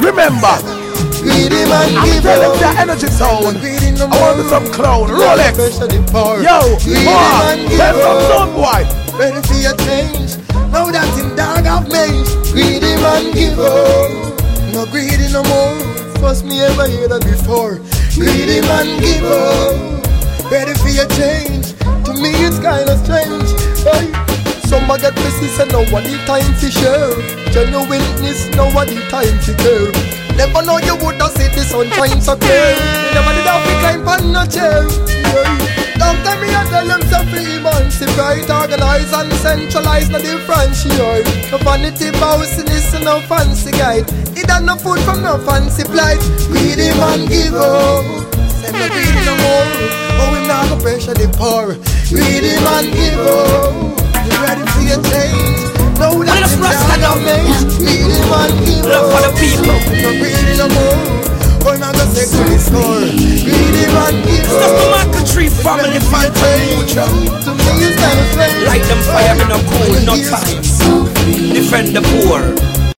Remember, I'm telling the energy no I want some clown. Rolex. Yo, boy, tell some sound boy. Ready for your change. Now that him dog have mange. Greedy man give up. No greedy no more. First me ever hear that before. Greedy man give up. Ready for your change. A get busy say no one the time to share. Genuineness no one the time to care. Never know you woulda see the sunshine so clear. You never did have to climb on no chair. Yeah. Long time me a tell them so free emancipate, organize and centralize no differentiate. No vanity bounciness and no fancy guide. It ain't no food from no fancy plight. Greedy man give up. Me greedy no more. Oh, we not go pressure the poor. Greedy man give up. Up. people. No greedy no more. Go take to the store. Greedy man give It's just the. Tree family fight for future. To me, it's kind of strange. Light them fire in a cool, no time. Defend the poor.